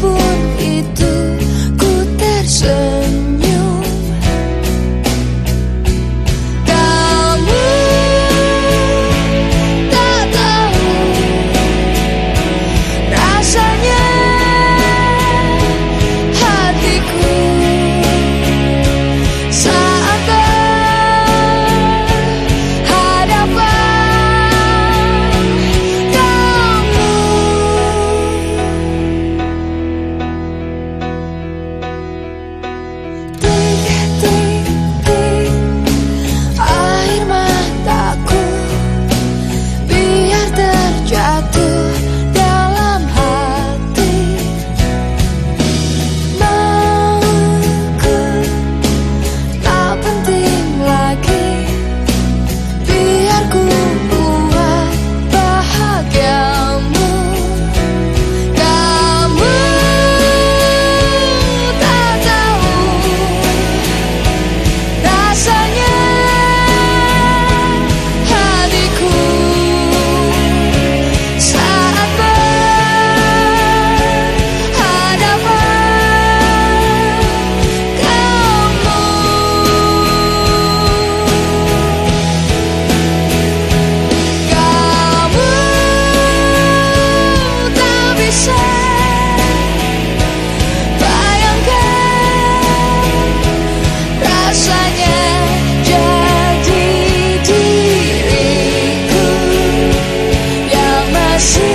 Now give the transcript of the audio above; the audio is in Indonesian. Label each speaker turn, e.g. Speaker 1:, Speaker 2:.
Speaker 1: pun itu She